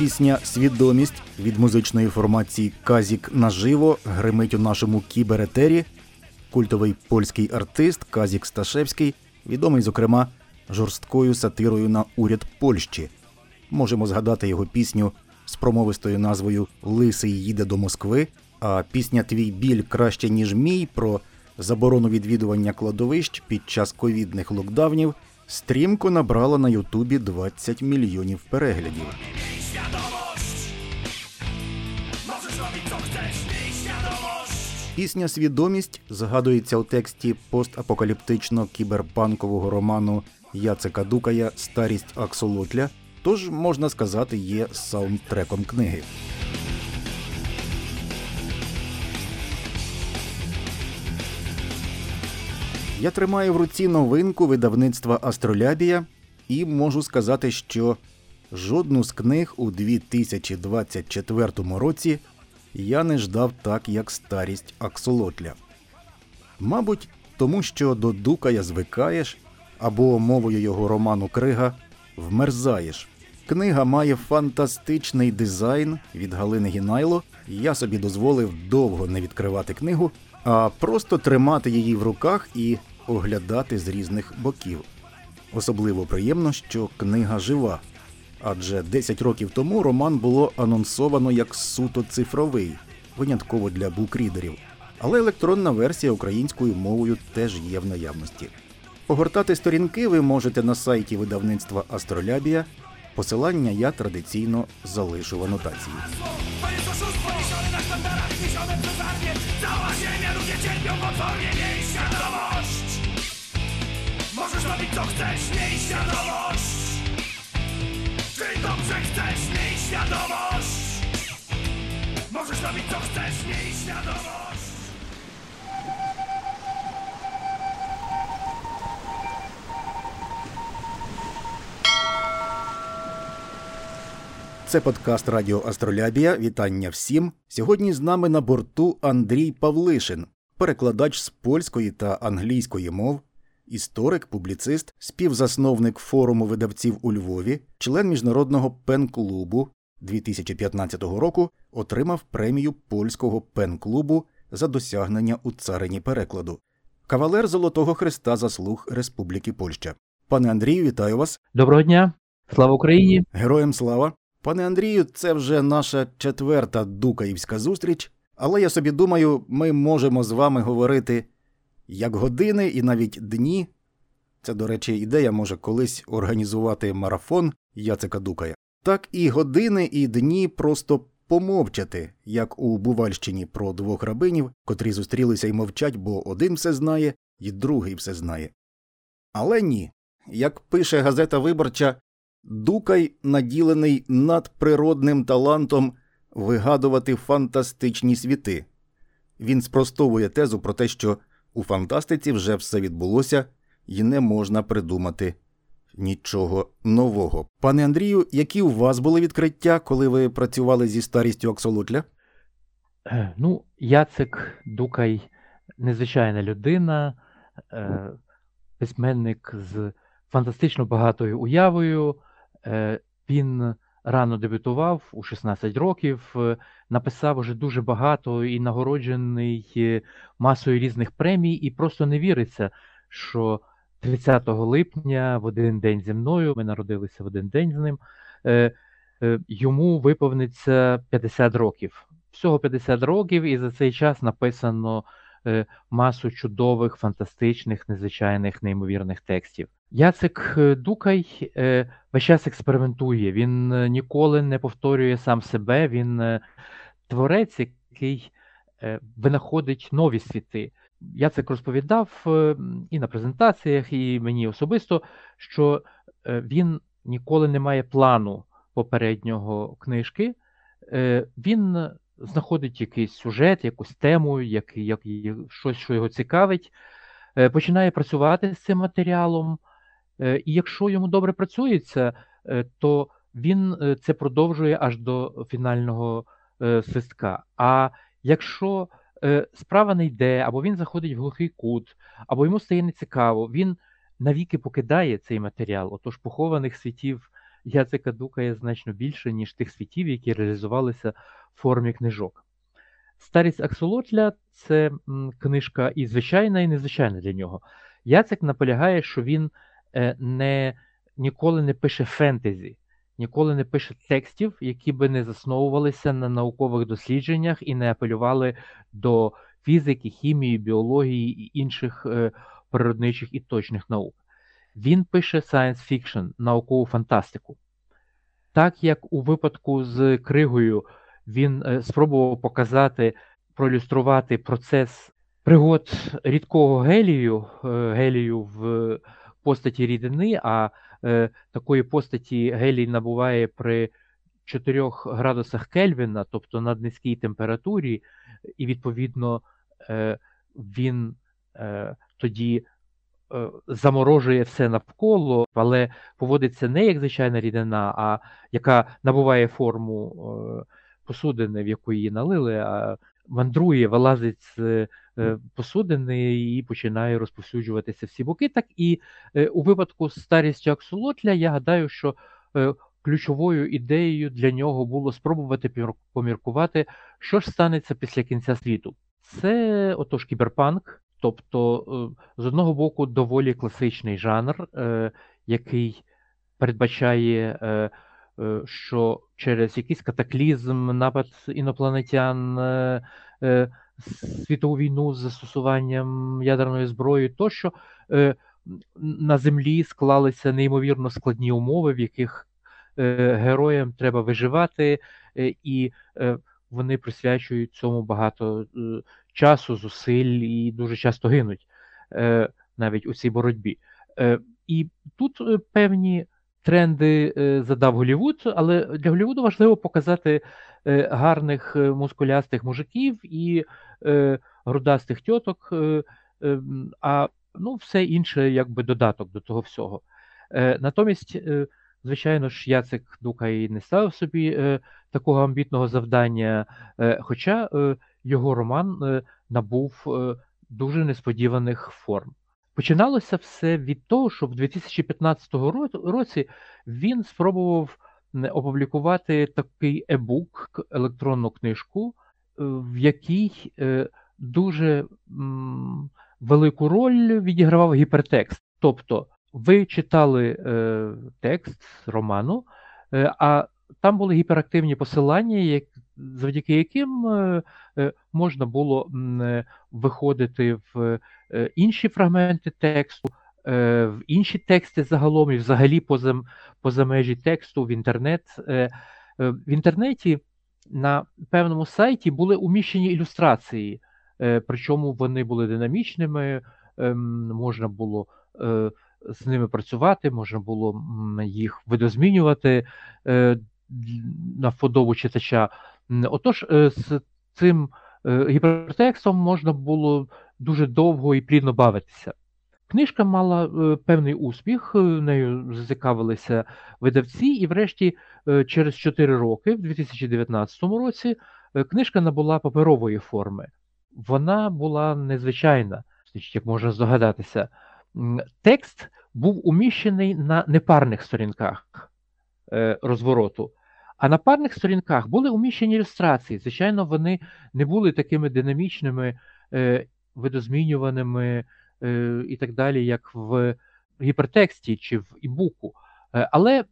Пісня Свідомість від музичної формації Казік наживо гримить у нашому кіберетері. Культовий польський артист Казік Сташевський, відомий, зокрема, жорсткою сатирою на уряд Польщі. Можемо згадати його пісню з промовистою назвою Лисий їде до Москви. А пісня Твій біль краще, ніж мій про заборону відвідування кладовищ під час ковідних локдаунів стрімко набрала на Ютубі 20 мільйонів переглядів. Пісня Свідомість згадується у тексті постапокаліптично кіберпанкового роману Яцека Дукая Старість Аксолотля, тож можна сказати, є саундтреком книги. Я тримаю в руці новинку видавництва Астролябія і можу сказати, що жодну з книг у 2024 році я не ждав так, як старість Аксолотля. Мабуть, тому що до Дукая звикаєш або мовою його роману Крига вмерзаєш. Книга має фантастичний дизайн від Галини Гінайло. Я собі дозволив довго не відкривати книгу, а просто тримати її в руках і оглядати з різних боків. Особливо приємно, що книга жива. Адже 10 років тому роман було анонсовано як суто цифровий, винятково для букрідерів. Але електронна версія українською мовою теж є в наявності. Погортати сторінки ви можете на сайті видавництва Астролябія. Посилання я традиційно залишу в анотації. Na sztandarach, Możesz robić co chcesz, miej świadomość Ty dobrze chcesz, miej świadomość Możesz robić co chcesz, miej świadomość Це подкаст Радіо Астролябія. Вітання всім. Сьогодні з нами на борту Андрій Павлишин, перекладач з польської та англійської мов, історик, публіцист, співзасновник форуму видавців у Львові, член міжнародного пен-клубу 2015 року отримав премію польського пен-клубу за досягнення у царині перекладу. Кавалер Золотого Христа заслуг Республіки Польща. Пане Андрію, вітаю вас. Доброго дня, слава Україні! Героям слава! Пане Андрію, це вже наша четверта дукаївська зустріч, але я собі думаю, ми можемо з вами говорити як години і навіть дні. Це, до речі, ідея може колись організувати марафон Яцека Дукая. Так і години, і дні просто помовчати, як у Бувальщині про двох рабинів, котрі зустрілися і мовчать, бо один все знає, і другий все знає. Але ні. Як пише газета Виборча, Дукай наділений надприродним талантом вигадувати фантастичні світи. Він спростовує тезу про те, що у фантастиці вже все відбулося і не можна придумати нічого нового. Пане Андрію, які у вас були відкриття, коли ви працювали зі старістю Аксолотля? Е, Ну, Яцек Дукай незвичайна людина, е, письменник з фантастично багатою уявою. Е, Він рано дебютував у 16 років, написав уже дуже багато і нагороджений е, масою різних премій, і просто не віриться, що 30 липня в один день зі мною, ми народилися в один день з ним. е, е, Йому виповниться 50 років. Всього 50 років, і за цей час написано масу чудових, фантастичних, незвичайних, неймовірних текстів. Яцек е, Дукай весь час експериментує. Він ніколи не повторює сам себе. Він творець, який е, винаходить нові світи. Яцек розповідав е, і на презентаціях, і мені особисто, що е, він ніколи не має плану попереднього книжки. Він знаходить якийсь сюжет, якусь тему, як, як, щось, що його цікавить, починає працювати з цим матеріалом. І якщо йому добре працюється, то він це продовжує аж до фінального свистка. А якщо е, справа не йде, або він заходить в глухий кут, або йому стає нецікаво, він навіки покидає цей матеріал. Отож, похованих світів Яцика Дукая значно більше, ніж тих світів, які реалізувалися в формі книжок. Старість Аксолотля це книжка і звичайна, і незвичайна для нього. Яцик наполягає, що він е, не, ніколи не пише фентезі, ніколи не пише текстів, які би не засновувалися на наукових дослідженнях і не апелювали до фізики, хімії, біології і інших е, природничих і точних наук. Він пише science fiction, наукову фантастику. Так як у випадку з Кригою він е, спробував показати, проілюструвати процес пригод рідкого гелію, е, гелію в постаті рідини, а е, такої постаті гелій набуває при 4 градусах Кельвіна, тобто на низькій температурі, і відповідно е, він е, тоді е, заморожує все навколо, але поводиться не як звичайна рідина, а яка набуває форму е, посудини, в яку її налили, а мандрує, вилазить з е, посудини і починає розповсюджуватися всі боки. Так і е, у випадку старістю аксолотля, я гадаю, що е, ключовою ідеєю для нього було спробувати поміркувати, що ж станеться після кінця світу. Це отож кіберпанк, тобто, з одного боку, доволі класичний жанр, який передбачає, що через якийсь катаклізм, напад інопланетян, е, е, світову війну з застосуванням ядерної зброї, тощо е, на землі склалися неймовірно складні умови, в яких героям треба виживати, і вони присвячують цьому багато часу, зусиль і дуже часто гинуть навіть у цій боротьбі. І тут певні тренди е, задав Голівуд, але для Голівуду важливо показати е, гарних е, мускулястих мужиків і грудастих тьоток, е, е, м, а ну, все інше якби додаток до того всього. Натомість, звичайно ж, Яцек Дукай не ставив собі такого амбітного завдання, хоча його роман набув дуже несподіваних форм. Починалося все від того, що в 2015 році він спробував опублікувати такий ебук, електронну книжку, е, в якій е, дуже велику роль відігравав гіпертекст. Тобто ви читали е, текст роману, е, а там були гіперактивні посилання, завдяки яким е, е, можна було е, виходити в інші фрагменти тексту, в інші тексти загалом і взагалі поза, поза межі тексту в інтернет. В інтернеті на певному сайті були уміщені ілюстрації, причому вони були динамічними, ем, можна було з ними працювати, можна було їх видозмінювати на вподобу читача. Отож, е, з цим е, гіпертекстом можна було дуже довго і плідно бавитися. Книжка мала е, певний успіх, нею зацікавилися видавці, і врешті, через 4 роки, в 2019 році, книжка набула паперової форми. Вона була незвичайна, як можна здогадатися. Текст був уміщений на непарних сторінках розвороту. А на парних сторінках були уміщені ілюстрації. Звичайно, вони не були такими динамічними, е, видозмінюваними е, і так далі, як в гіпертексті чи в ібуку. Е, але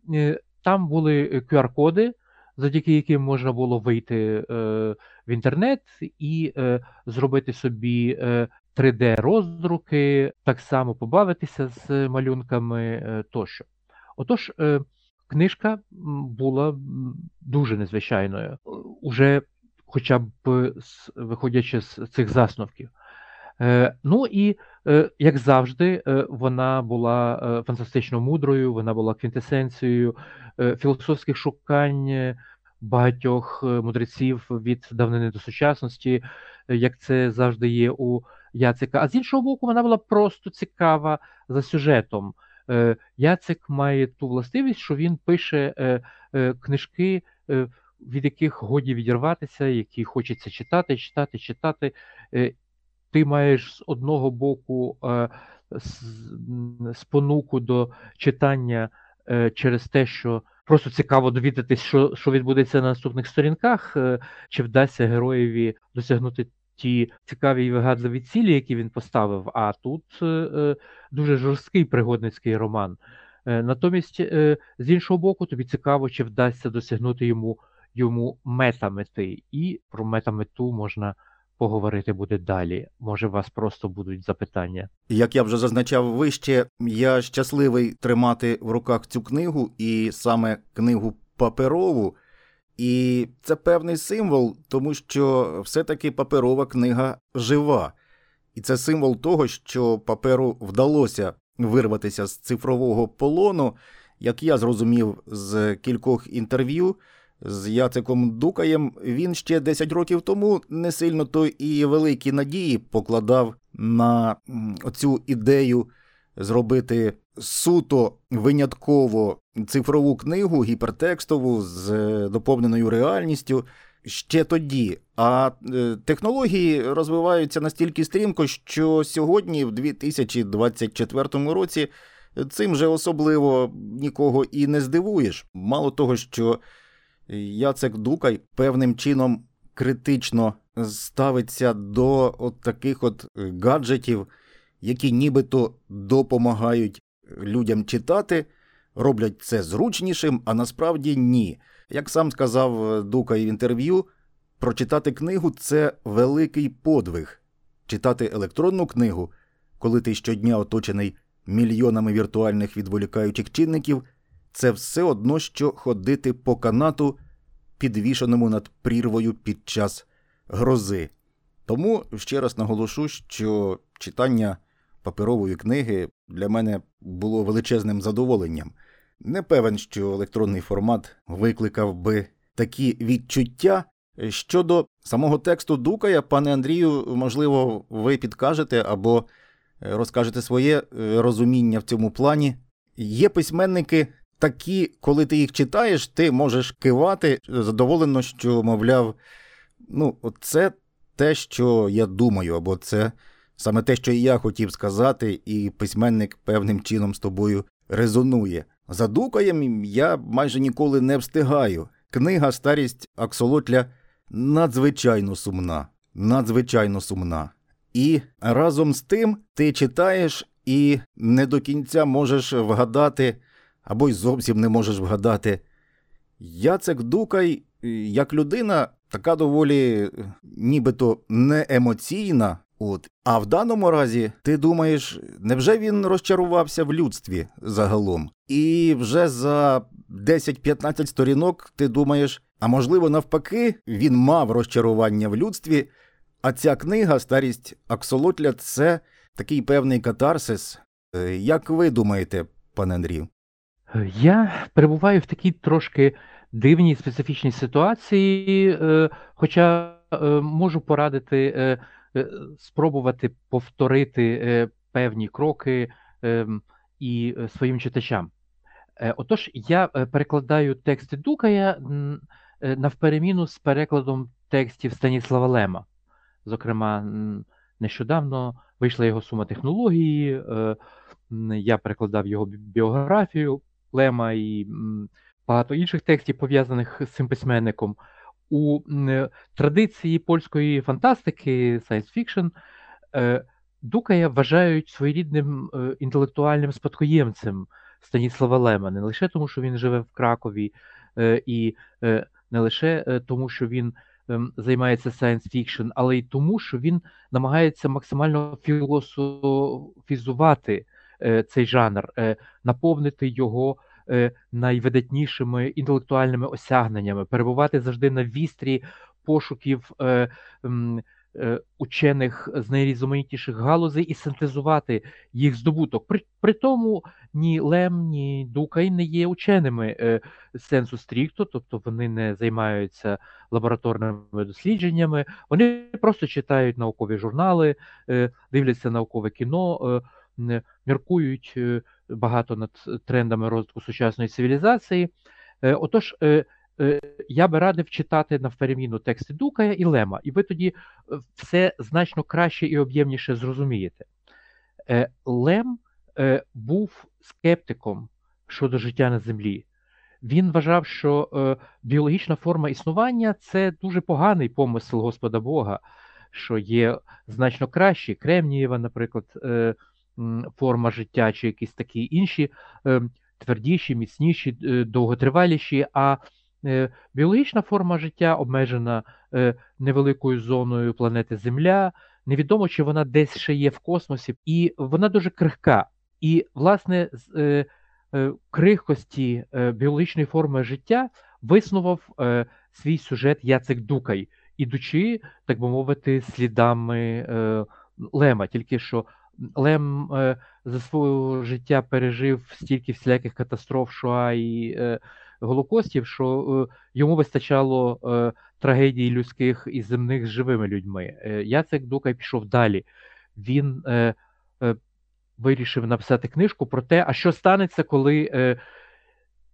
там були QR-коди, завдяки яким можна було вийти в інтернет і зробити собі е, 3D-роздруки, так само побавитися з малюнками тощо. Отож, книжка була дуже незвичайною, е, уже хоча б виходячи з цих засновків. Е, Ну і е, як завжди, вона була фантастично мудрою, вона була квінтесенцією філософських шукань багатьох мудреців від давнини до сучасності, як це завжди є у Яцика. А з іншого боку, вона була просто цікава за сюжетом. Е, Яцик має ту властивість, що він пише е, е, книжки, від яких годі відірватися, які хочеться читати, читати, читати. Ти маєш з одного боку спонуку до читання через те, що просто цікаво довідатись, що що відбудеться на наступних сторінках, чи вдасться героєві досягнути ті цікаві і вигадливі цілі, які він поставив. А тут е, дуже жорсткий пригодницький роман. Натомість, з іншого боку, тобі цікаво, чи вдасться досягнути йому йому метамети, і про метамету можна поговорити буде далі. Може, у вас просто будуть запитання. Як я вже зазначав вище, я щасливий тримати в руках цю книгу, і саме книгу паперову. І це певний символ, тому що все-таки паперова книга жива. І це символ того, що паперу вдалося вирватися з цифрового полону, як я зрозумів з кількох інтерв'ю з Яциком Дукаєм він ще 10 років тому не сильно то і великі надії покладав на цю ідею зробити суто винятково цифрову книгу гіпертекстову з доповненою реальністю. Ще тоді, а е, технології розвиваються настільки стрімко, що сьогодні, в 2024 році, цим же особливо нікого і не здивуєш. Мало того, що Яцек Дукай певним чином критично ставиться до от таких от гаджетів, які нібито допомагають людям читати, роблять це зручнішим, а насправді ні. Як сам сказав Дукай в інтерв'ю, прочитати книгу це великий подвиг. Читати електронну книгу, коли ти щодня оточений мільйонами віртуальних відволікаючих чинників це все одно, що ходити по канату, підвішеному над прірвою під час грози. Тому ще раз наголошу, що читання паперової книги для мене було величезним задоволенням. Не певен, що електронний формат викликав би такі відчуття. Щодо самого тексту Дукая, пане Андрію, можливо, ви підкажете або розкажете своє е, розуміння в цьому плані. Є письменники, такі, коли ти їх читаєш, ти можеш кивати задоволено, що, мовляв, ну, це те, що я думаю, або це саме те, що я хотів сказати, і письменник певним чином з тобою резонує. За Дукаєм я майже ніколи не встигаю. Книга Старість Аксолотля надзвичайно сумна, надзвичайно сумна. І разом з тим ти читаєш і не до кінця можеш вгадати, або й зовсім не можеш вгадати. Яцек Дукай, як людина, така доволі нібито не емоційна. От. А в даному разі ти думаєш, невже він розчарувався в людстві загалом? І вже за 10-15 сторінок ти думаєш, а можливо, навпаки, він мав розчарування в людстві, а ця книга, старість Аксолотля, це такий певний катарсис. Е, як ви думаєте, пане Андрію? Я перебуваю в такій трошки дивній специфічній ситуації, е, хоча е, можу порадити е, спробувати повторити певні кроки ем, і своїм читачам. Отож, я перекладаю тексти Дукая навпереміну з перекладом текстів Станіслава Лема. Зокрема, нещодавно вийшла його сума технології, я перекладав його біографію. Лема і багато інших текстів, пов'язаних з цим письменником. У традиції польської фантастики, fiction, е, Дукая вважають своєрідним е, інтелектуальним спадкоємцем Станіслава Лема, не лише тому, що він живе в Кракові, е, і не лише тому, що він ем, займається science fiction, але й тому, що він намагається максимально філософізувати Е, цей жанр, е, наповнити його е, найвидатнішими інтелектуальними осягненнями, перебувати завжди на вістрі пошуків. Учених з найрізноманітніших галузей і синтезувати їх здобуток. При при тому ні Лем, ні Дукай не є ученими е, сенсу стрікто, тобто вони не займаються лабораторними дослідженнями, вони просто читають наукові журнали, е, дивляться наукове кіно. Е, міркують е, багато над трендами розвитку сучасної цивілізації. Е, отож, е, я би радив читати навпереміну тексти Дукая і Лема, і ви тоді все значно краще і об'ємніше зрозумієте. Лем був скептиком щодо життя на землі. він вважав, що е, біологічна форма існування це дуже поганий помисел Господа Бога, що є значно кращі, Кремнієва, наприклад, е, форма життя, чи якісь такі інші е, твердіші, міцніші, довготриваліші. а Біологічна форма життя обмежена невеликою зоною планети Земля. Невідомо, чи вона десь ще є в космосі, і вона дуже крихка. І, власне, з крихкості біологічної форми життя виснував свій сюжет Яцек Дукай, ідучи, так би мовити, слідами Лема. Тільки що Лем за своє життя пережив стільки всіляких катастроф Шоа і Голокостів, що йому вистачало трагедій людських і земних з живими людьми. Яцек Дукай пішов далі. Він вирішив написати книжку про те, а що станеться, коли е,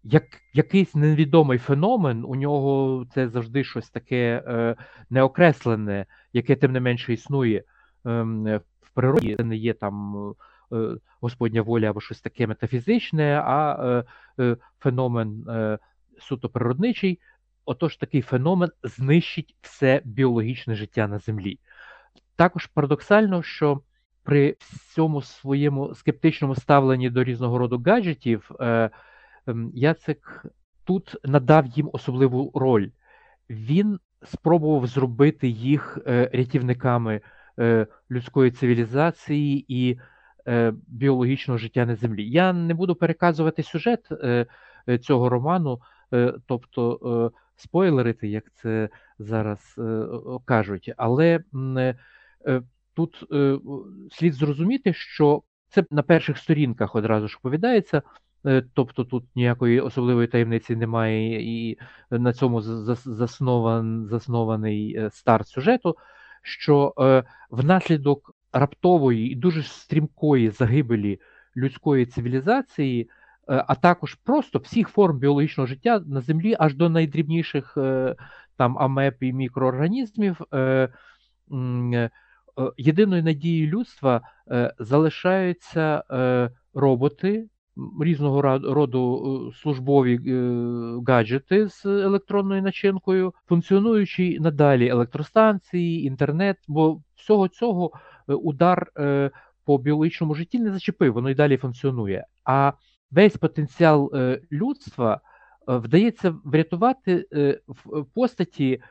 як, якийсь невідомий феномен, у нього це завжди щось таке е, неокреслене, яке тим не менше існує е, в природі. Це не є там е, Господня воля або щось таке метафізичне, а е, е, феномен суто природничий. Отож, такий феномен знищить все біологічне життя на землі. Також парадоксально, що при всьому своєму скептичному ставленні до різного роду гаджетів, ем, Яцек тут надав їм особливу роль. Він спробував зробити їх рятівниками людської цивілізації і біологічного життя на землі. Я не буду переказувати сюжет цього роману, тобто спойлерити, як це зараз кажуть, але тут е, слід зрозуміти, що це на перших сторінках одразу ж оповідається, е, тобто тут ніякої особливої таємниці немає, і на цьому заснован, заснований е, старт сюжету, що е, внаслідок раптової і дуже стрімкої загибелі людської цивілізації. Е, а також просто всіх форм біологічного життя на землі аж до найдрібніших е, там амеп і мікроорганізмів єдиною надією людства залишаються роботи. Різного роду службові гаджети з електронною начинкою, функціонуючі надалі електростанції, інтернет, бо всього цього удар по біологічному житті не зачепив, воно і далі функціонує. А весь потенціал людства вдається врятувати в постаті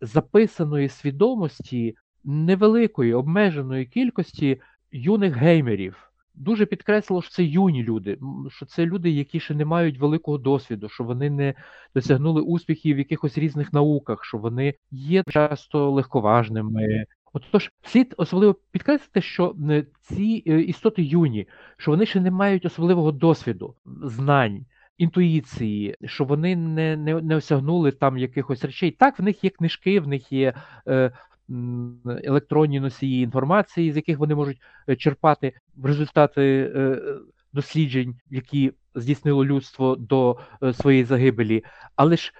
записаної свідомості невеликої обмеженої кількості юних геймерів. Дуже підкреслило, що це юні люди, що це люди, які ще не мають великого досвіду, що вони не досягнули успіхів в якихось різних науках, що вони є часто легковажними. Отож, слід особливо підкреслити, що ці е, істоти юні, що вони ще не мають особливого досвіду, знань, інтуїції, що вони не не, не осягнули там якихось речей. Так, в них є книжки, в них є е, електронні носії інформації, з яких вони можуть е, черпати результати е, досліджень, які здійснило людство до е, своєї загибелі. Але ж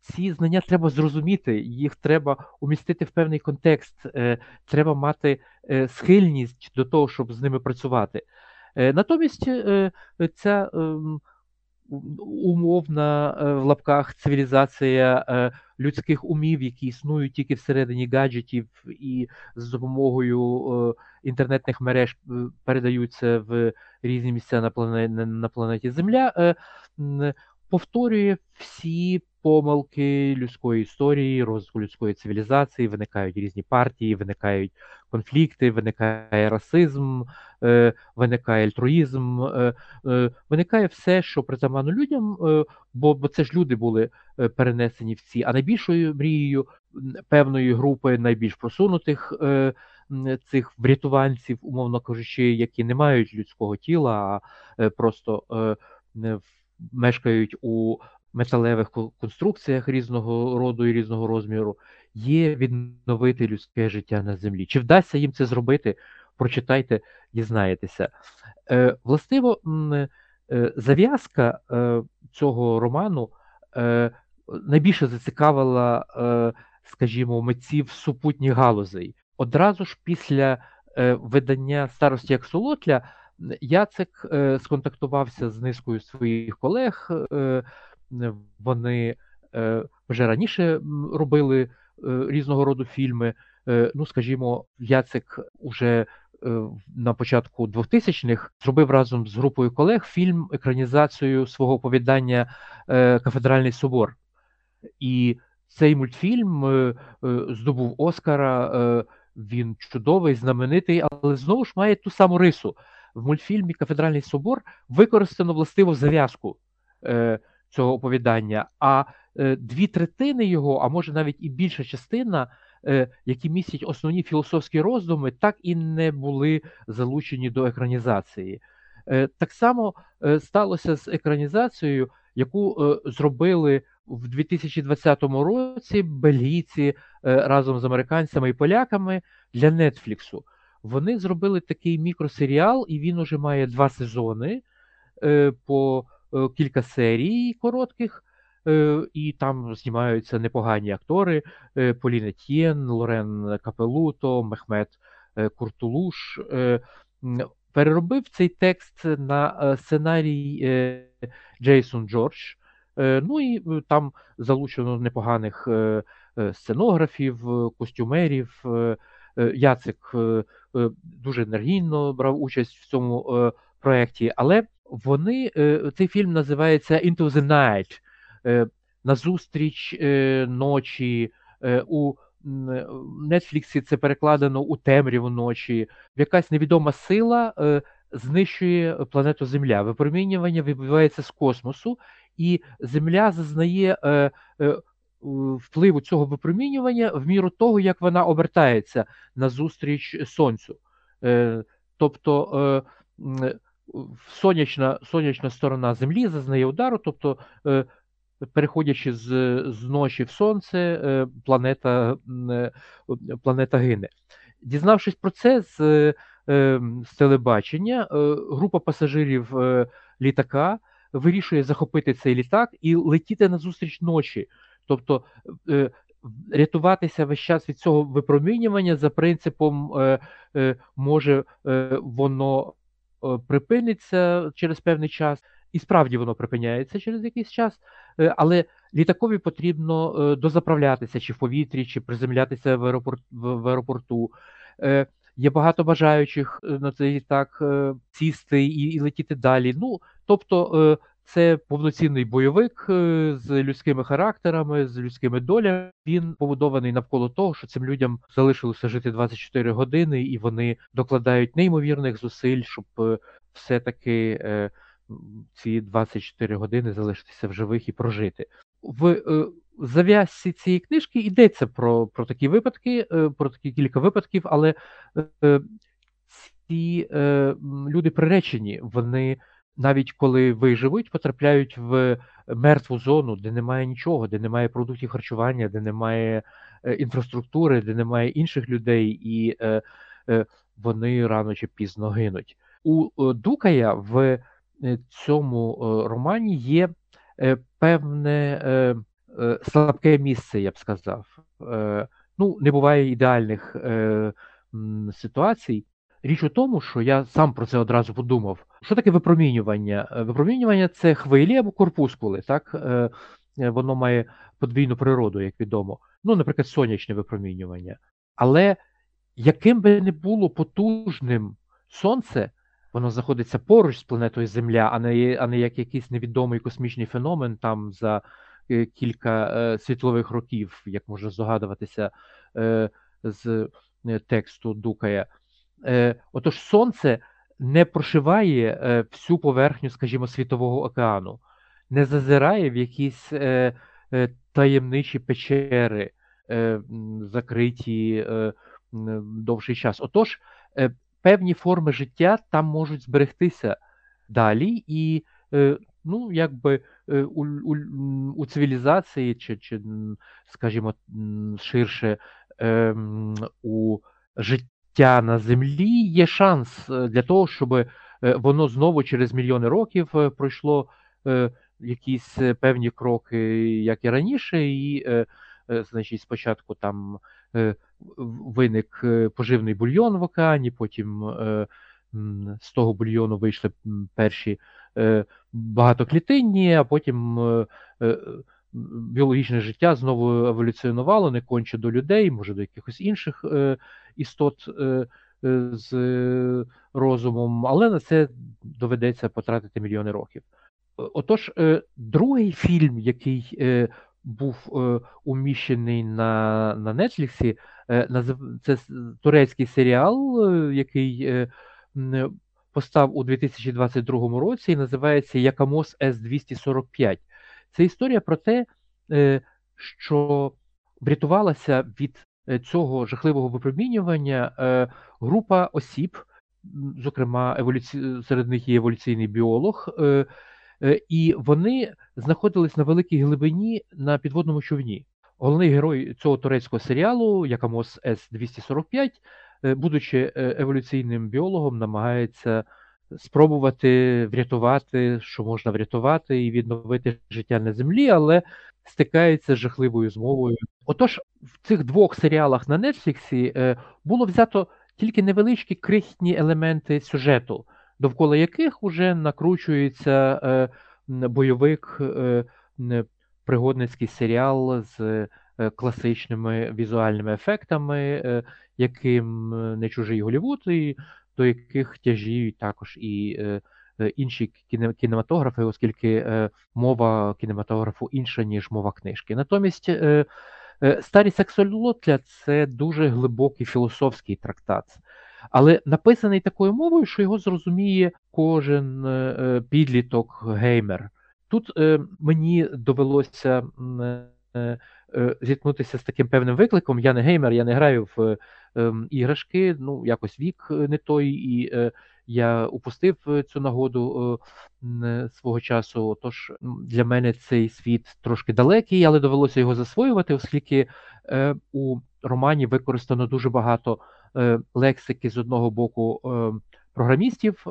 ці знання треба зрозуміти, їх треба умістити в певний контекст, треба мати схильність до того, щоб з ними працювати. Натомість ця ем, умовна в лапках цивілізація людських умів, які існують тільки всередині гаджетів, і з допомогою е, інтернетних мереж е, передаються в різні місця на планеті, Земля, е, повторює всі помилки людської історії, розвитку людської цивілізації, виникають різні партії, виникають конфлікти, виникає расизм, е, виникає альтруїзм, е, е, виникає все, що притаманно людям, бо бо це ж люди були перенесені в ці, а найбільшою мрією певної групи найбільш просунутих. Цих врятуванців, умовно кажучи, які не мають людського тіла, а просто мешкають у металевих конструкціях різного роду і різного розміру, є відновити людське життя на землі. Чи вдасться їм це зробити? Прочитайте, дізнаєтеся. Е, Властиво, е, зав'язка е, цього роману е, найбільше зацікавила, е, скажімо, митців супутніх галузей. Одразу ж після е, видання старості як Солотля Яцек е, сконтактувався з низкою своїх колег, е, вони вже раніше робили різного роду фільми. Ну, скажімо, Яцик уже на початку 2000-х зробив разом з групою колег фільм екранізацію свого оповідання Кафедральний собор. І цей мультфільм здобув Оскара. Він чудовий, знаменитий, але знову ж має ту саму рису. В мультфільмі Кафедральний собор використано властиво зав'язку е, цього оповідання, а е, дві третини його, а може навіть і більша частина, е, які містять основні філософські роздуми, так і не були залучені до екранізації. Е, так само сталося з екранізацією, яку зробили в 2020 році бельгійці разом з американцями і поляками для Нетфліксу. Вони зробили такий мікросеріал, і він уже має два сезони по кілька серій коротких. І там знімаються непогані актори: Поліна Тєн, Лорен Капелуто, Мехмед Куртулуш. Переробив цей текст на сценарій Джейсон Джордж. Е, ну і е, там залучено непоганих е, сценографів, костюмерів. Яцик дуже енергійно брав участь в цьому проєкті, але вони цей фільм називається Into the Night назустріч ночі. у Нетфліксі це перекладено у темряву ночі. Якась невідома сила знищує планету Земля. Випромінювання відбувається з космосу, і Земля зазнає е, е, впливу цього випромінювання в міру того, як вона обертається назустріч Сонцю. Е, Тобто е, сонячна сонячна сторона Землі зазнає удару, тобто, е, переходячи з з ночі в сонце, е, планета, е, планета гине. Дізнавшись про це з е, з телебачення, група пасажирів літака вирішує захопити цей літак і летіти на зустріч ночі. Тобто рятуватися весь час від цього випромінювання за принципом, може воно припиниться через певний час, і справді воно припиняється через якийсь час, е, але літакові потрібно е, дозаправлятися чи в повітрі, чи приземлятися в аеропорт в, аеропорту. Е, Є багато бажаючих е, на цей літак е, сісти і, і летіти далі. Ну тобто, е, це повноцінний бойовик з людськими характерами, з людськими долями. Він побудований навколо того, що цим людям залишилося жити 24 години, і вони докладають неймовірних зусиль, щоб все-таки ці 24 години залишитися в живих і прожити. В зав'язці цієї книжки йдеться про про такі випадки, е, про такі кілька випадків, але е, ці е, люди приречені, вони навіть коли виживуть, потрапляють в мертву зону, де немає нічого, де немає продуктів харчування, де немає інфраструктури, де немає інших людей, і вони рано чи пізно гинуть. У Дукая в цьому романі є певне Е, слабке місце, я б сказав. Е, ну, не буває ідеальних е, ситуацій. Річ у тому, що я сам про це одразу подумав. Що таке випромінювання? Випромінювання це хвилі або корпускули, так? Воно має подвійну природу, як відомо. Ну, наприклад, сонячне випромінювання. Але яким би не було потужним сонце, воно знаходиться поруч з планетою Земля, а не а не як якийсь невідомий космічний феномен там за Е, кілька е, світлових років, як може здогадуватися е, з тексту Дукая. Отож, сонце не прошиває всю поверхню, скажімо, світового океану, не зазирає в якісь таємничі печери, закриті довший час. Отож, певні форми життя там можуть зберегтися далі, і ну, якби е, у у, у цивілізації, чи, чи, скажімо, ширше ем, у життя на землі є шанс е, для того, щоб е, воно знову через мільйони років пройшло якісь певні кроки, як і раніше, і, значить, спочатку там виник поживний бульйон в океані, потім з того бульйону вийшли перші багатоклітинні, а потім біологічне життя знову еволюціонувало не конче до людей, може до якихось інших істот з розумом, але на це доведеться потратити мільйони років. Отож, другий фільм, який був уміщений на на Netflix, це турецький серіал, який постав у 2022 році і називається Якамос С-245. Це історія про те, що врятувалася від цього жахливого випромінювання група осіб, зокрема, еволюці... серед них є еволюційний біолог, і вони знаходились на великій глибині на підводному човні. Головний герой цього турецького серіалу, Якамос С-245, будучи еволюційним біологом, намагається спробувати врятувати, що можна врятувати, і відновити життя на землі, але стикається з жахливою змовою. Отож, в цих двох серіалах на Нетфліксі було взято тільки невеличкі крихітні елементи сюжету, довкола яких уже накручується е, бойовик, е, пригодницький серіал з е, класичними візуальними ефектами, яким не чужий Голівуд, і до яких тяжіють також і інші кінематографи, оскільки мова кінематографу інша, ніж мова книжки. Натомість Е, Старість Аксолотля це дуже глибокий філософський трактат, але написаний такою мовою, що його зрозуміє кожен е, е, підліток геймер. Тут мені довелося зіткнутися з таким певним викликом. Я не геймер, я не граю в ем, іграшки, ну якось вік не той, і я упустив е, цю нагоду е, свого часу. Тож для мене цей світ трошки далекий, але довелося його засвоювати, оскільки е, у романі використано дуже багато лексики з одного боку програмістів.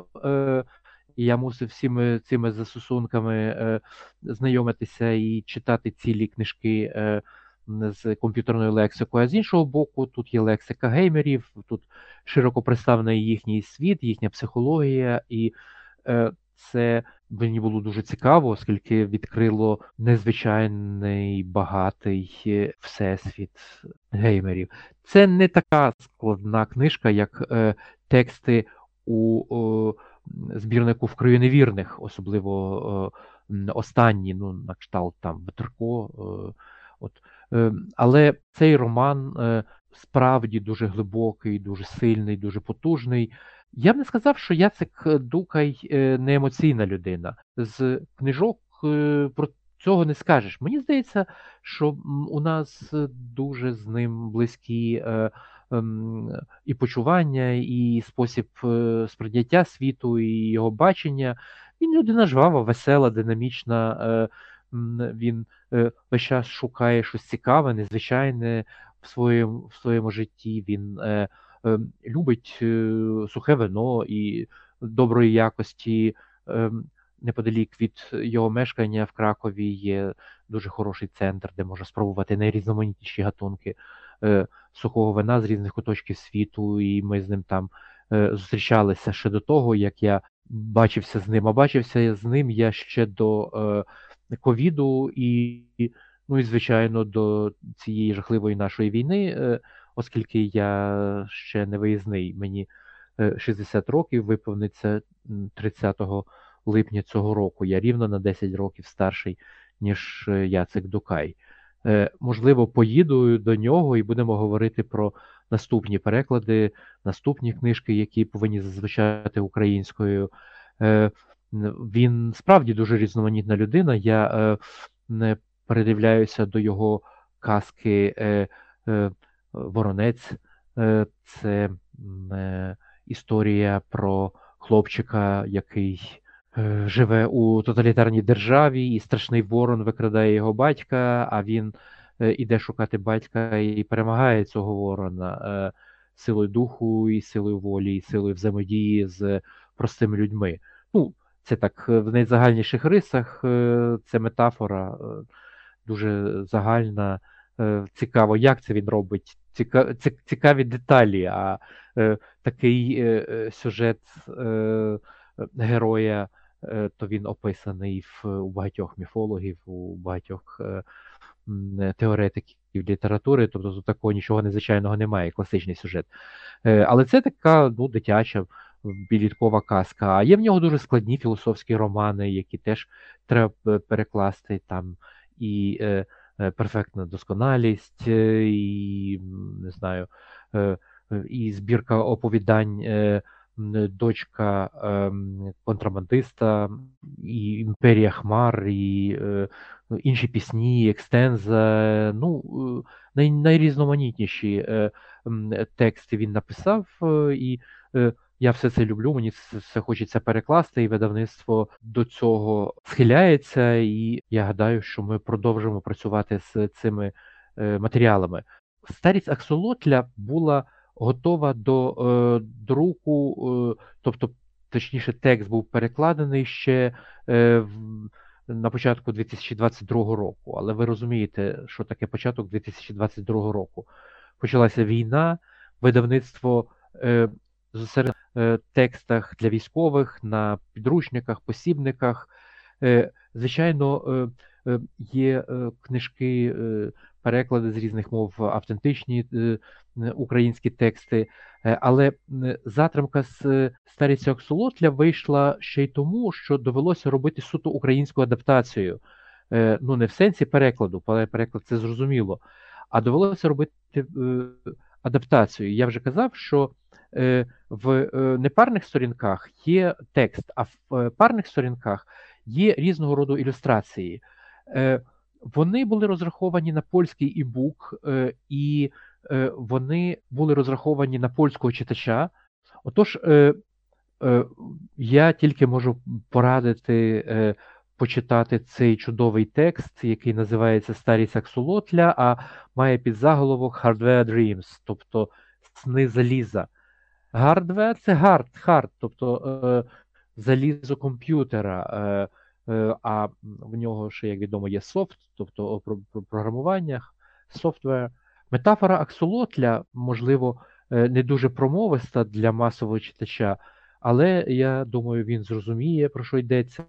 І я мусив всіми цими засусунками знайомитися і читати цілі книжки з комп'ютерною лексикою, а з іншого боку, тут є лексика геймерів, тут широко представлений їхній світ, їхня психологія, і е, це мені було дуже цікаво, оскільки відкрило незвичайний багатий е, всесвіт геймерів. Це не така складна книжка, як е, тексти у о, збірнику вкрою невірних, особливо о, останні, ну, на кшталт там Ветерко. От Ем, але цей роман е, справді дуже глибокий, дуже сильний, дуже потужний. Я б не сказав, що Яцек Дукай е, не емоційна людина. З книжок е, про цього не скажеш. Мені здається, що у нас дуже з ним близькі і почування, і спосіб сприйняття світу, і його бачення. Він людина жвава, весела, динамічна. Він Е, весь час шукає щось цікаве, незвичайне в своєму в своєму житті. Він е, е, любить е, сухе вино і доброї якості. Е, неподалік від його мешкання в Кракові є дуже хороший центр, де можна спробувати найрізноманітніші гатунки е, сухого вина з різних куточків світу, і ми з ним там е, зустрічалися ще до того, як я бачився з ним. А бачився з ним я ще до. Е, ковіду і, ну і звичайно, до цієї жахливої нашої війни, е, оскільки я ще не виїзний, мені 60 е, років виповниться 30 липня цього року. Я рівно на 10 років старший, ніж е, Яцек Дукай. Можливо, поїду до нього і будемо говорити про наступні переклади, наступні книжки, які повинні зазвичати українською. Він справді дуже різноманітна людина. Я е, не передивляюся до його казки е, е, Воронець. Е, це е, історія про хлопчика, який е, живе у тоталітарній державі, і страшний ворон викрадає його батька, а він іде шукати батька і перемагає цього ворона силою духу, і силою волі, і силою взаємодії з простими людьми. Ну, це так е, в найзагальніших рисах, е, це метафора е, дуже загальна. Цікаво, як це він робить. Цікаві деталі, а такий сюжет героя е, то він описаний в, у багатьох міфологів, у багатьох е, теоретиків літератури, тобто тут такого нічого незвичайного немає, класичний сюжет. Е, Але це така ну, дитяча біліткова казка. А є в нього дуже складні філософські романи, які теж треба е, перекласти там і е, е, перфектна досконалість, е, і не знаю, е, е, і збірка оповідань. Дочка контрабандиста, і Імперія Хмар, і інші пісні, екстенза. Ну, е, най, найрізноманітніші е, тексти він написав, і е, я все це люблю. Мені все хочеться перекласти, і видавництво до цього схиляється. І я гадаю, що ми продовжимо працювати з цими е, матеріалами. Старість Аксолотля була готова до е, друку, е, тобто, точніше, текст був перекладений ще е, в, на початку 2022 року. Але ви розумієте, що таке початок 2022 року. Почалася війна, видавництво е, зосередило е, текстах для військових, на підручниках, посібниках. Е, звичайно, е, е, є е, книжки, е, переклади з різних мов, автентичні е, е, українські тексти. Е, Але затримка з е, старіця Оксолотля вийшла ще й тому, що довелося робити суто українську адаптацію. Е, Ну, не в сенсі перекладу, але переклад це зрозуміло. А довелося робити е, адаптацію. Я вже казав, що е, в е, непарних сторінках є текст, а в е, парних сторінках є різного роду ілюстрації. Вони були розраховані на польський ібук, е, і е, вони були розраховані на польського читача. Отож, е, я тільки можу порадити почитати цей чудовий текст, який називається Старість Аксолотля, а має підзаголовок Hardware Dreams, тобто сни заліза. Hardware – це hard, hard, тобто залізо комп'ютера, а в нього ще, як відомо, є софт, тобто про, про програмування, software. Метафора аксолотля, можливо, е, не дуже промовиста для масового читача, але я думаю, він зрозуміє, про що йдеться.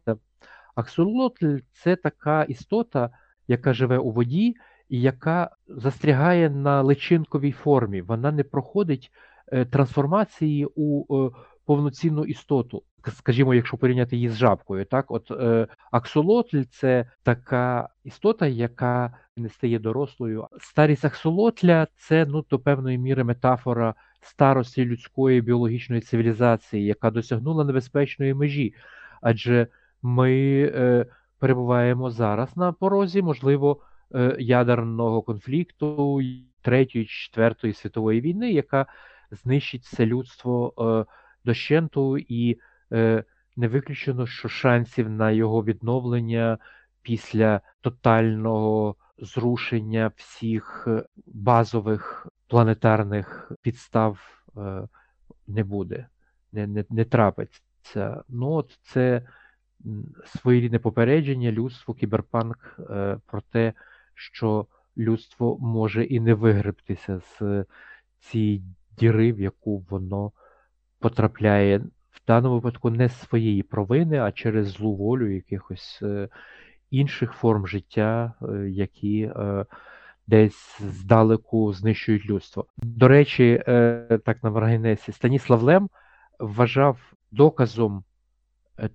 Аксолотль це така істота, яка живе у воді і яка застрягає на личинковій формі. Вона не проходить е, трансформації у е, повноцінну істоту. Скажімо, якщо порівняти її з жабкою, так от е, аксолотль це така істота, яка не стає дорослою. Старість аксолотля це ну до певної міри метафора старості людської біологічної цивілізації, яка досягнула небезпечної межі, адже ми е, перебуваємо зараз на порозі, можливо, е, ядерного конфлікту третьої, четвертої світової війни, яка знищить все людство е, дощенту, і е, не виключено, що шансів на його відновлення після тотального зрушення всіх е, базових планетарних підстав е, не буде, не, не, не трапиться. Ну, от це своєрідне попередження людству, кіберпанк е, про те, що людство може і не вигребтися з цієї діри, в яку воно потрапляє в даному випадку не з своєї провини, а через злу волю якихось е, інших форм життя, е, які е, десь здалеку знищують людство. До речі, так на маргінесі, Станіслав Лем вважав доказом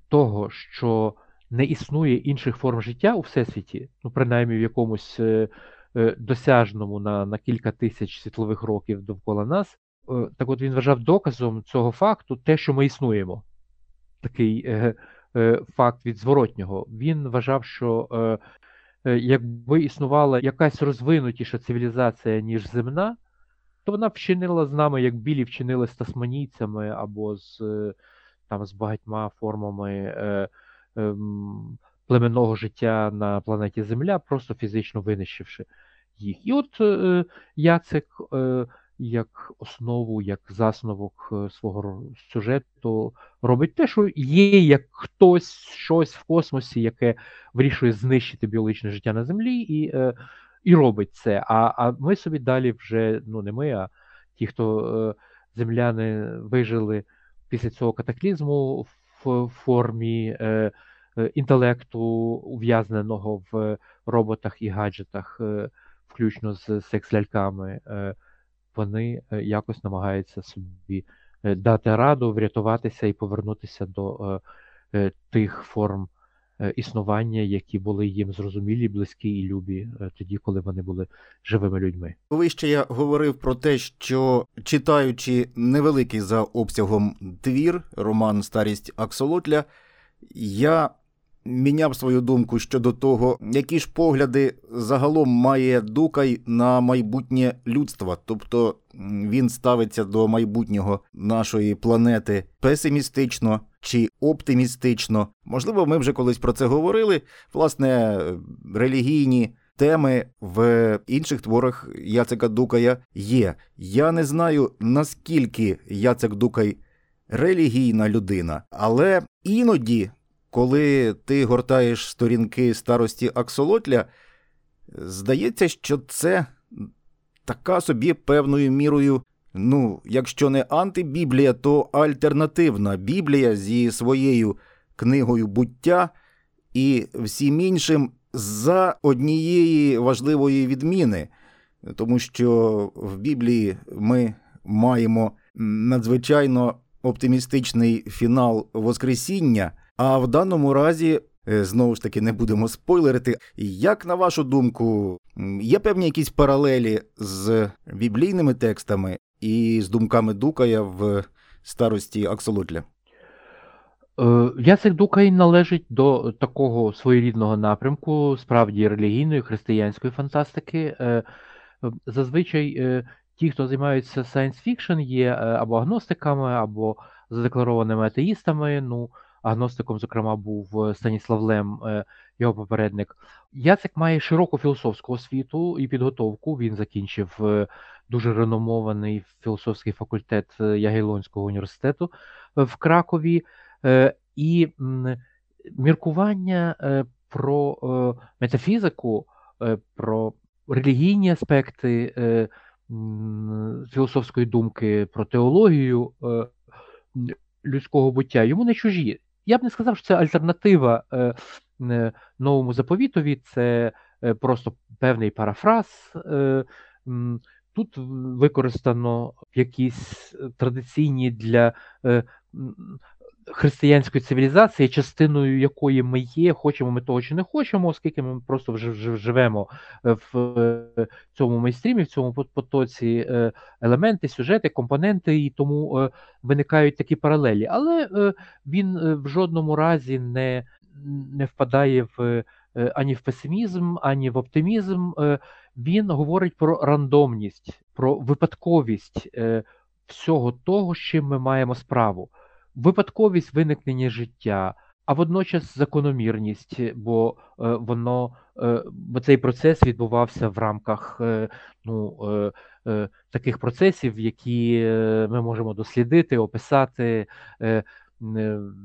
того, що не існує інших форм життя у всесвіті, ну принаймні в якомусь досяжному на, на кілька тисяч світлових років довкола нас. Е, Так от він вважав доказом цього факту те, що ми існуємо. Такий е, е, факт від зворотнього. Він вважав, що е, е, якби існувала якась розвинутіша цивілізація, ніж земна, то вона б вчинила з нами, як білі вчинили з тасманійцями або з, е, там, з багатьма формами ем, племенного життя на планеті Земля, просто фізично винищивши їх. І от Яцек, е, як основу, як засновок е, свого сюжету, робить те, що є як хтось, щось в космосі, яке вирішує знищити біологічне життя на Землі, і, е, і робить це. А, а ми собі далі вже, ну не ми, а ті, хто е, земляни вижили після цього катаклізму, в формі інтелекту, ув'язненого в роботах і гаджетах, включно з секс-ляльками, вони е, якось намагаються собі е, дати раду, врятуватися і повернутися до е, тих форм існування, які були їм зрозумілі, близькі і любі тоді, коли вони були живими людьми. Вище я говорив про те, що читаючи невеликий за обсягом твір, роман Старість Аксолотля, я міняв свою думку щодо того, які ж погляди загалом має Дукай на майбутнє людства. Тобто він ставиться до майбутнього нашої планети песимістично чи оптимістично. Можливо, ми вже колись про це говорили. Власне, релігійні теми в інших творах Яцека Дукая є. Я не знаю, наскільки Яцек Дукай релігійна людина, але іноді, коли ти гортаєш сторінки старості Аксолотля, здається, що це така собі певною мірою. Ну, якщо не антибіблія, то альтернативна Біблія зі своєю книгою буття і всім іншим за однієї важливої відміни, тому що в Біблії ми маємо надзвичайно оптимістичний фінал Воскресіння, а в даному разі. е, Знову ж таки, не будемо спойлерити. Як на вашу думку, є певні якісь паралелі з біблійними текстами і з думками Дукая в старості Аксолотля? Е, Яцек Дукай належить до такого своєрідного напрямку, справді релігійної, християнської фантастики. Е, Зазвичай ті, хто займаються fiction, є або агностиками, або задекларованими атеїстами. Ну, агностиком, зокрема, був е, Станіслав Лем, е, його попередник. Яцек має широку філософську освіту і підготовку. Він закінчив е, дуже реномований філософський факультет Ягелонського університету в Кракові. І міркування про метафізику, про релігійні аспекти філософської думки, про теологію людського буття йому не чужі. Я б не сказав, що це альтернатива е, е, новому заповітові, це е, просто певний парафраз. Тут використано якісь традиційні для християнської цивілізації, частиною якої ми є, хочемо ми того чи не хочемо, оскільки ми просто вже живемо е, в е, цьому майстрімі, в цьому потоці е, елементи, сюжети, компоненти, і тому виникають такі паралелі. Але він в жодному разі не, не впадає в ані в песимізм, ані в оптимізм. Він говорить про рандомність, про випадковість всього того, з чим ми маємо справу випадковість виникнення життя, а водночас закономірність, бо е, воно е, бо цей процес відбувався в рамках е, ну, таких процесів, які ми можемо дослідити, описати,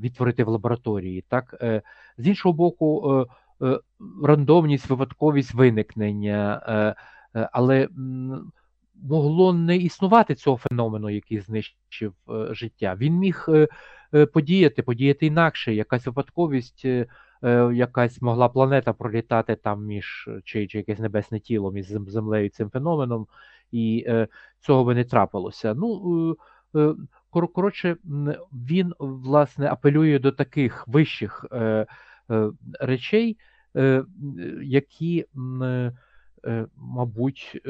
відтворити в лабораторії. Так? З іншого боку, рандомність, випадковість виникнення, але могло не існувати цього феномену, який знищив е, життя. Він міг е, е, подіяти, подіяти інакше, якась випадковість, якась могла планета пролітати там між чи, чи якесь небесне тіло між землею цим феноменом, і цього би не трапилося. Ну, е, коротше, він власне апелює до таких вищих речей, які, мабуть,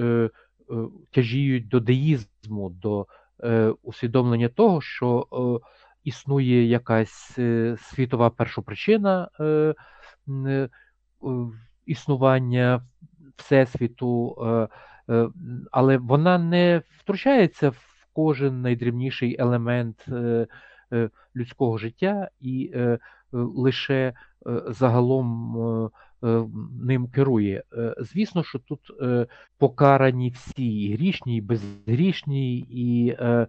тяжіють до деїзму, до е, усвідомлення того, що е, існує якась е, світова першопричина е, е, існування Всесвіту, е, е, але вона не втручається в кожен найдрібніший елемент е, е, людського життя і е, е, лише е, загалом е, е, ним керує. Е, Звісно, що тут е, покарані всі і грішні, і безгрішні, і е,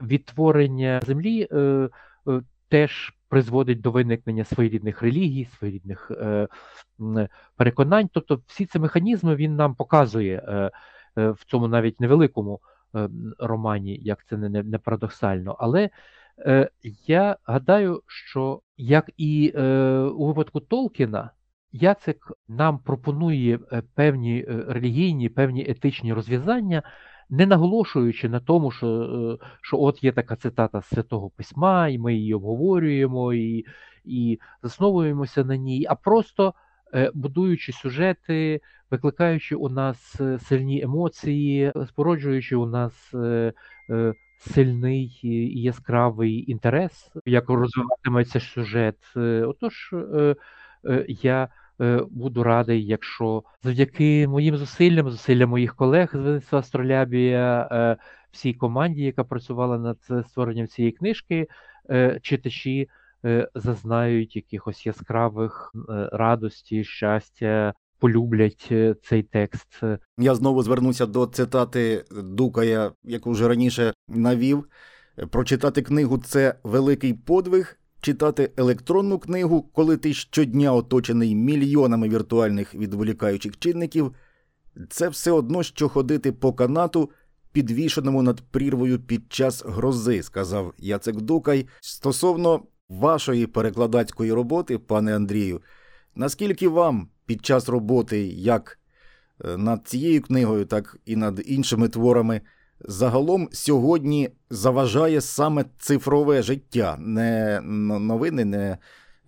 відтворення землі е, е, теж призводить до виникнення своєрідних релігій, своєрідних е, переконань. Тобто, всі ці механізми він нам показує е, е, в цьому навіть невеликому е, романі, як це не, парадоксально. Але е, я гадаю, що як і е, у випадку Толкіна, Яцик нам пропонує е, певні е, релігійні, певні етичні розв'язання, не наголошуючи на тому, що е, що от є така цитата з Святого Письма, і ми її обговорюємо і і засновуємося на ній, а просто будуючи сюжети, викликаючи у нас сильні емоції, спороджуючи у нас сильний і яскравий інтерес, як розвиватиметься сюжет. Отож, я буду радий, якщо завдяки моїм зусиллям, зусиллям моїх колег з видавництва Астролябія, всій команді, яка працювала над створенням цієї книжки, читачі зазнають якихось яскравих радості, щастя. Полюблять цей текст. Я знову звернуся до цитати Дукая, яку вже раніше навів. Прочитати книгу це великий подвиг, читати електронну книгу, коли ти щодня оточений мільйонами віртуальних відволікаючих чинників, це все одно, що ходити по канату, підвішеному над прірвою під час грози, сказав Яцек Дукай. Стосовно вашої перекладацької роботи, пане Андрію, наскільки вам під час роботи як е, над цією книгою, так і над іншими творами загалом сьогодні заважає саме цифрове життя, не новини, не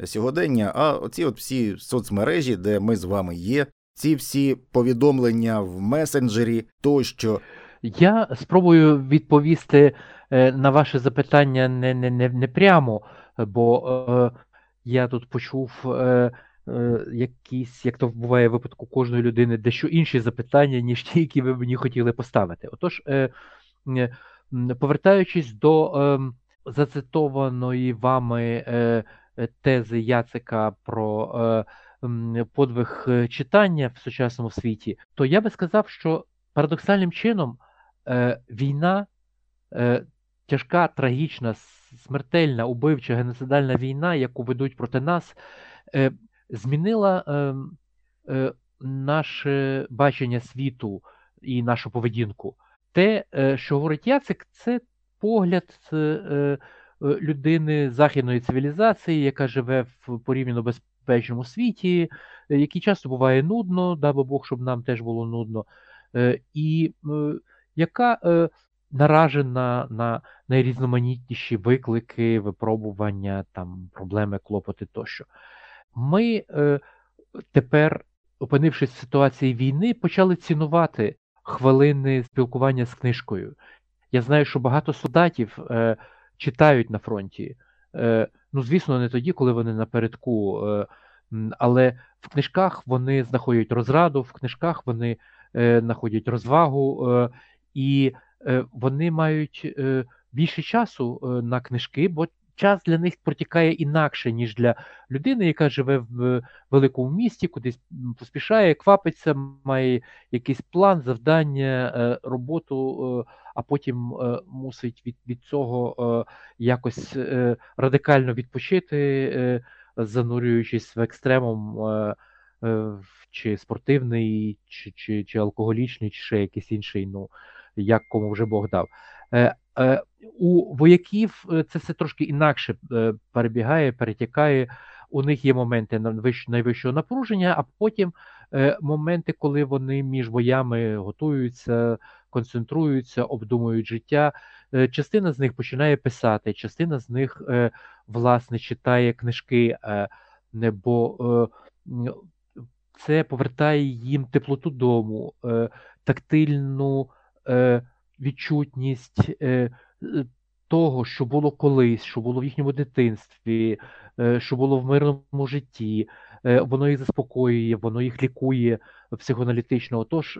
сьогодення, а оці от всі соцмережі, де ми з вами є, ці всі повідомлення в месенджері тощо. Я спробую відповісти е, на ваше запитання не не, не, не прямо, бо е, я тут почув е, якісь, як то буває в випадку кожної людини, дещо інші запитання, ніж ті, які ви мені хотіли поставити. Отож, е, повертаючись до е, зацитованої вами е, тези Яцика про е, подвиг е, читання в сучасному світі, то я би сказав, що парадоксальним чином е, війна. Е, Тяжка, трагічна, смертельна, убивча геноцидальна війна, яку ведуть проти нас, е, змінила ем, е, наше бачення світу і нашу поведінку. Те, е, що говорить Яцик, це погляд е, людини західної цивілізації, яка живе в порівняно безпечному світі, який часто буває нудно, дай Бог, щоб нам теж було нудно, і яка наражена на найрізноманітніші виклики, випробування, там, проблеми, клопоти тощо. Ми е, тепер, опинившись в ситуації війни, почали цінувати хвилини спілкування з книжкою. Я знаю, що багато солдатів е, читають на фронті. Е, Ну, звісно, не тоді, коли вони напередку, е, але в книжках вони знаходять розраду, в книжках вони е, знаходять розвагу, е, і е, вони мають е, більше часу е, на книжки, бо час для них протікає інакше, ніж для людини, яка живе в великому місті, кудись поспішає, квапиться, має якийсь план, завдання, е, роботу, е, а потім е, мусить від від цього якось радикально відпочити, занурюючись в екстремум. Чи спортивний, чи чи, чи алкоголічний, чи ще якийсь інший, ну як кому вже Бог дав. Е, у вояків е, це все трошки інакше е, перебігає, перетікає. У них є моменти найвищого напруження, а потім моменти, коли вони між боями готуються, концентруються, обдумують життя. Частина з них починає писати, частина з них власне читає книжки, бо це повертає їм теплоту дому, тактильну відчутність е, того, що було колись, що було в їхньому дитинстві, е, що було в мирному житті, е, воно їх заспокоює, воно їх лікує психоаналітично. Тож,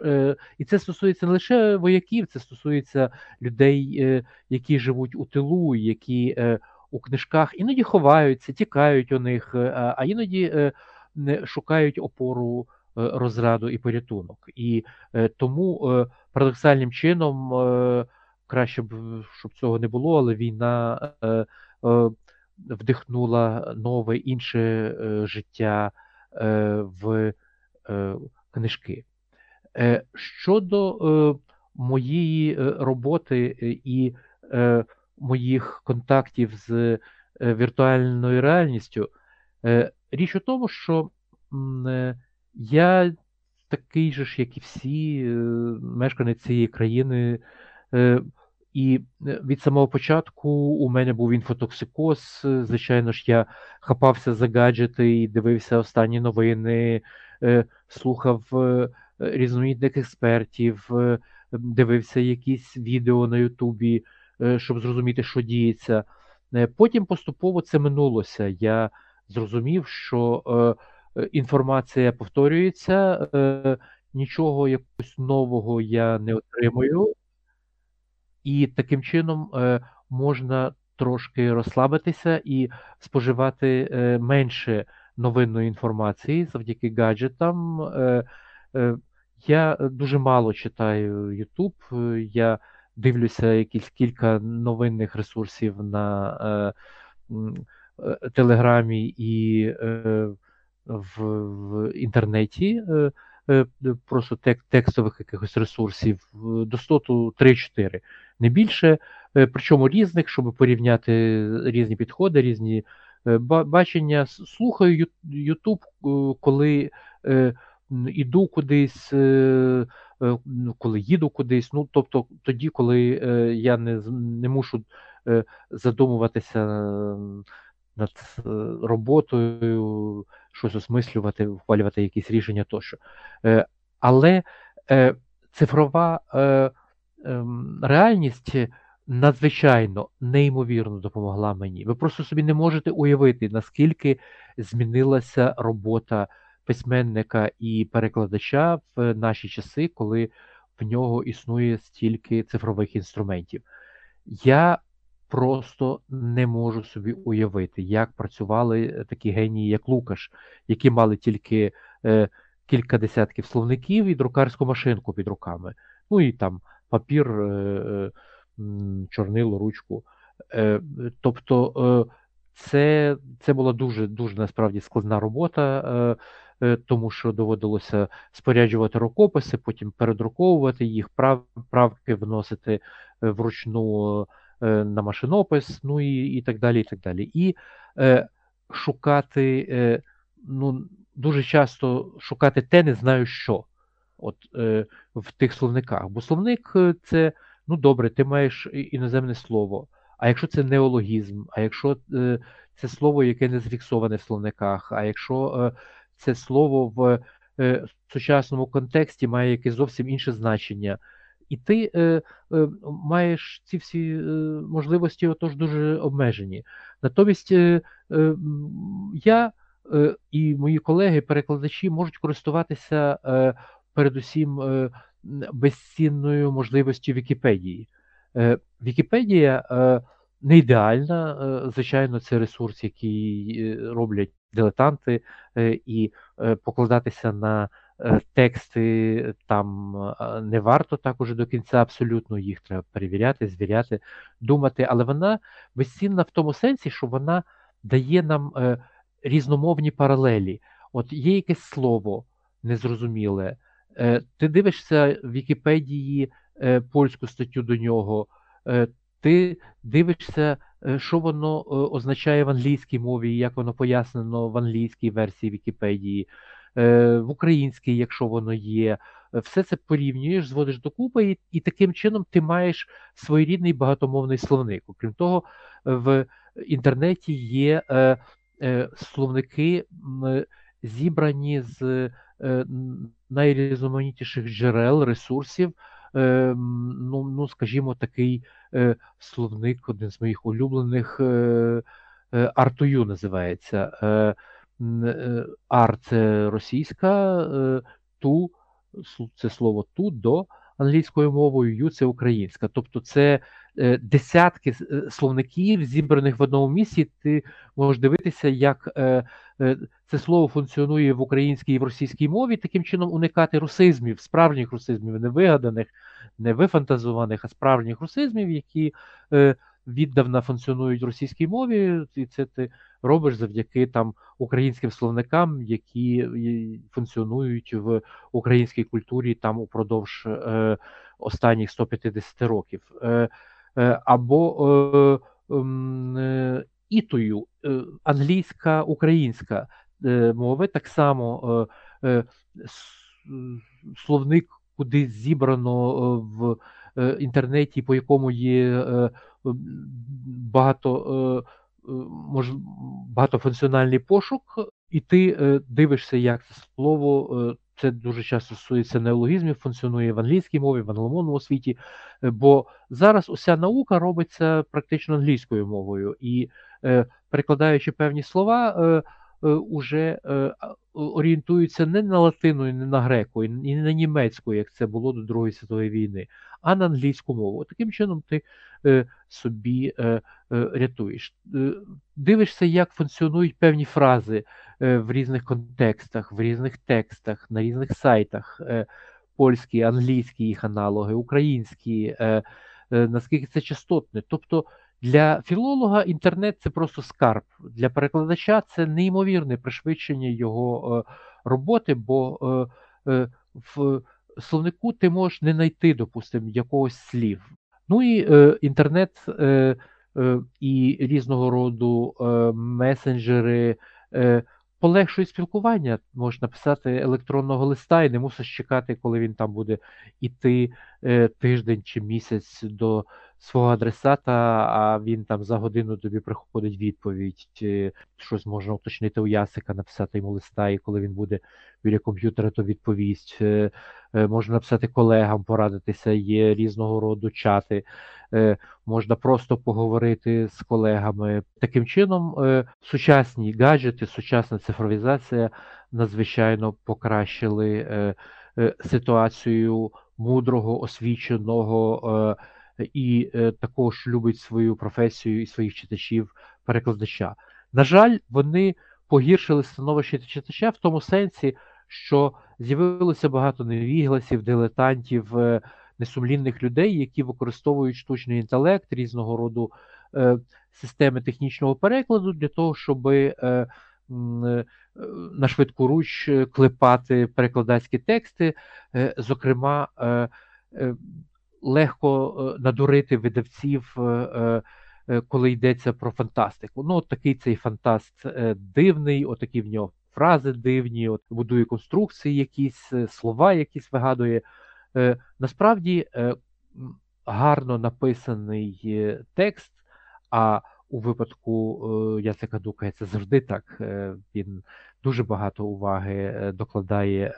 і це стосується не лише вояків, це стосується людей, які живуть у тилу, які у книжках іноді ховаються, тікають у них, а іноді шукають опору. Розраду і порятунок. І е, тому е, парадоксальним чином е, краще б, щоб цього не було, але війна е, е, вдихнула нове інше е, життя е, в е, книжки. Щодо моєї роботи і моїх контактів з е, віртуальною реальністю. Е, Річ у тому, що е, я такий же ж, як і всі, е, мешканець цієї країни. Е, І е, від самого початку у мене був інфотоксикоз. Звичайно ж, я хапався за гаджети і дивився останні новини, слухав різноманітних експертів, дивився якісь відео на Ютубі, щоб зрозуміти, що діється. Потім поступово це минулося. Я зрозумів, що інформація повторюється, е, нічого якогось нового я не отримую, і таким чином е, можна трошки розслабитися і споживати е, менше новинної інформації завдяки гаджетам. Е, е, я дуже мало читаю YouTube, е, я дивлюся якісь кілька новинних ресурсів на е, е, Телеграмі і е, в, в інтернеті. Е, е, Просто тек, текстових якихось ресурсів е, достоту 3-4, не більше, е, причому різних, щоб порівняти різні підходи, різні е, бачення. Слухаю е, коли е, іду кудись, е, е, ну, коли їду кудись. Ну, тобто тоді, коли е, я не, не мушу е, задумуватися е, над е, роботою, щось осмислювати, ухвалювати якісь рішення тощо. Е, Але е, цифрова ем, реальність надзвичайно неймовірно допомогла мені. Ви просто собі не можете уявити, наскільки змінилася робота письменника і перекладача в наші часи, коли в нього існує стільки цифрових інструментів. Я просто не можу собі уявити, як працювали е, такі генії, як Лукаш, які мали тільки е, кілька десятків словників і друкарську машинку під руками. Ну і там папір, е, е, чорнило, ручку. Е, тобто е, це, це була дуже дуже насправді складна робота, тому що доводилося споряджувати рукописи, потім передруковувати їх, прав, правки вносити вручну на машинопис, ну і, і так далі. І так далі. І е, шукати, е, ну, дуже часто шукати те, не знаю що. От е, в тих словниках. Бо словник е, це, ну добре, ти маєш іноземне слово. А якщо це неологізм, а якщо е, це слово, яке не зафіксоване в словниках, а якщо е, це слово в е, сучасному контексті має якесь зовсім інше значення, і ти е, е, маєш ці всі е, можливості отож дуже обмежені. Натомість е, е, я е, і мої колеги-перекладачі можуть користуватися е, передусім е, безцінною можливістю Вікіпедії. Е, Вікіпедія е, не ідеальна, е, звичайно, це ресурс, який е, роблять дилетанти, е, і е, покладатися на тексти там е, не варто так уже до кінця абсолютно, їх треба перевіряти, звіряти, думати, але вона безцінна в тому сенсі, що вона дає нам е, різномовні паралелі. От є якесь слово незрозуміле, е, ти дивишся в Вікіпедії е, польську статтю до нього, е, ти дивишся, е, що воно е, означає в англійській мові, як воно пояснено в англійській версії Вікіпедії, е, в українській, якщо воно є. Е, Все це порівнюєш, зводиш докупи, і, і таким чином ти маєш своєрідний багатомовний словник. Окрім того, в інтернеті є е, е, словники, м, зібрані з е, найрізноманітніших джерел, ресурсів. Е, ну, ну, скажімо, такий е, словник, один з моїх улюблених, е, е, Артую називається. Е, м, е, Ар це російська, е, ту це слово ту до англійською мовою, ю це українська. Тобто це е, десятки словників, зібраних в одному місці. Ти можеш дивитися, як це слово функціонує в українській і в російській мові, таким чином уникати русизмів, справжніх русизмів, не вигаданих, не вифантазованих, а справжніх русизмів, які віддавна функціонують в російській мові, і це ти робиш завдяки там українським словникам, які е, функціонують в українській культурі там упродовж е, останніх 150 років. Е, або ем, ітою, англійська, українська мови, так само словник куди зібрано в інтернеті, по якому є багато мож, багатофункціональний пошук, і ти дивишся, як це слово. Це дуже часто стосується неологізмів, функціонує в англійській мові, в англомовному світі. Бо зараз уся наука робиться практично англійською мовою, і перекладаючи певні слова, уже орієнтуються не на латину, не на греку, і не на німецьку, як це було до Другої світової війни, а на англійську мову. Таким чином ти е, собі е, е, рятуєш. Е, дивишся, як функціонують певні фрази е, в різних контекстах, в різних текстах, на різних сайтах. Е, Польські, англійські їх аналоги, українські, е, е, наскільки це частотне. Тобто для філолога інтернет це просто скарб. Для перекладача це неймовірне пришвидшення його е, роботи, бо е, е, в словнику ти можеш не знайти, допустимо, якогось слів. Ну і інтернет і різного роду месенджери полегшують спілкування. Можеш написати електронного листа і не мусиш чекати, коли він там буде іти тиждень чи місяць до свого адресата, а він там за годину тобі приходить відповідь, чи щось можна уточнити у Ясика, написати йому листа, і коли він буде біля комп'ютера, то відповість. Е, е, можна написати колегам, порадитися, є різного роду чати, е, можна просто поговорити з колегами. Таким чином, сучасні гаджети, сучасна цифровізація надзвичайно покращили ситуацію мудрого, освіченого і е, також любить свою професію і своїх читачів перекладача. На жаль, вони погіршили становище читача в тому сенсі, що з'явилося багато невігласів, дилетантів, е, несумлінних людей, які використовують штучний інтелект різного роду е, системи технічного перекладу для того, щоб на швидку руч клепати перекладацькі тексти, зокрема легко е, надурити видавців, е, е, коли йдеться про фантастику. Ну, от такий цей фантаст дивний, отакі в нього фрази дивні, от будує конструкції, якісь слова, якісь вигадує. Насправді гарно написаний текст. а у випадку Яцека Дука це завжди так. Він дуже багато уваги докладає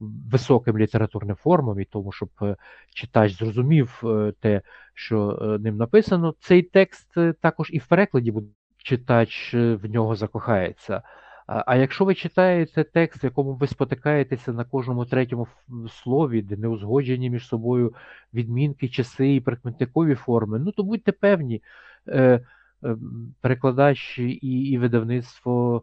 високим літературним формам і тому, щоб е, читач зрозумів е, те, що е, ним написано. Цей текст також і в перекладі читач в нього закохається. А якщо ви читаєте текст, в якому ви спотикаєтеся на кожному третьому слові, де не узгоджені між собою відмінки, часи і прикметникові форми, ну то будьте певні, Ем, перекладач і видавництво е,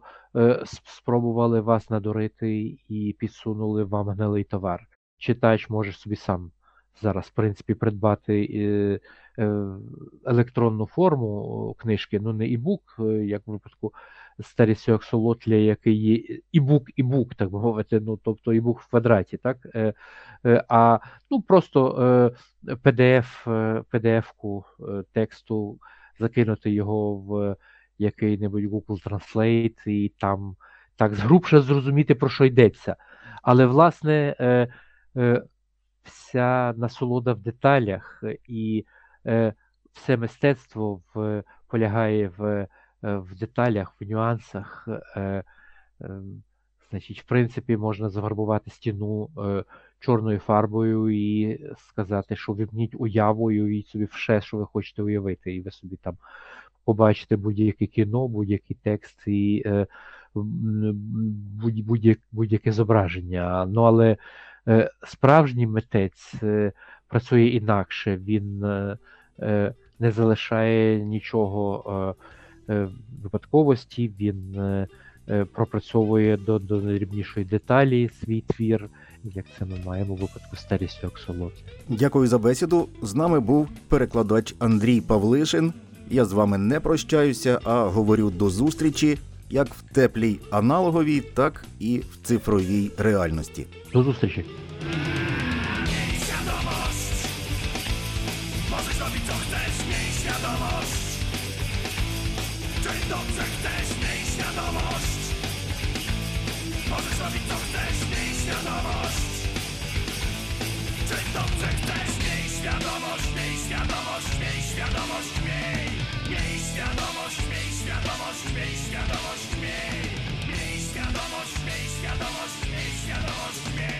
спробували вас надурити і підсунули вам гнилий товар. Читач може собі сам зараз, в принципі, придбати е, е, електронну форму книжки, ну не ібук, як в випадку Старісі Аксолотля, який є ібук, ібук, так би мовити, ну тобто ібук в квадраті, так? А ну просто PDF, PDF-ку тексту закинути його в який-небудь Google Translate і там так згрубше зрозуміти, про що йдеться. Але, власне, е, е, вся насолода в деталях і е, все мистецтво в, полягає в в деталях, в нюансах. Значить, в принципі, можна зафарбувати стіну чорною фарбою і сказати, що вибніть уявою і собі все, що ви хочете уявити, і ви собі там побачите будь-яке кіно, будь-який текст і е, будь-яке будь зображення. Ну, але е, справжній митець е, працює інакше, він не залишає нічого випадковості, він пропрацьовує до до найдрібнішої деталі свій твір як це ми маємо у випадку старістю Оксолоти. Дякую за бесіду. З нами був перекладач Андрій Павлишин. Я з вами не прощаюся, а говорю до зустрічі як в теплій аналоговій, так і в цифровій реальності. До зустрічі. Świadomość Może zrobić co chcesz, miej świadomość Czy dobrze chcesz, miej świadomość Może zrobić co chcesz, miej świadomość Czy dobrze chcesz, miej świadomość, miej świadomość, miej świadomość, miej Miej świadomość, miej, miej świadomość, miej świadomość, miej świadomość, miej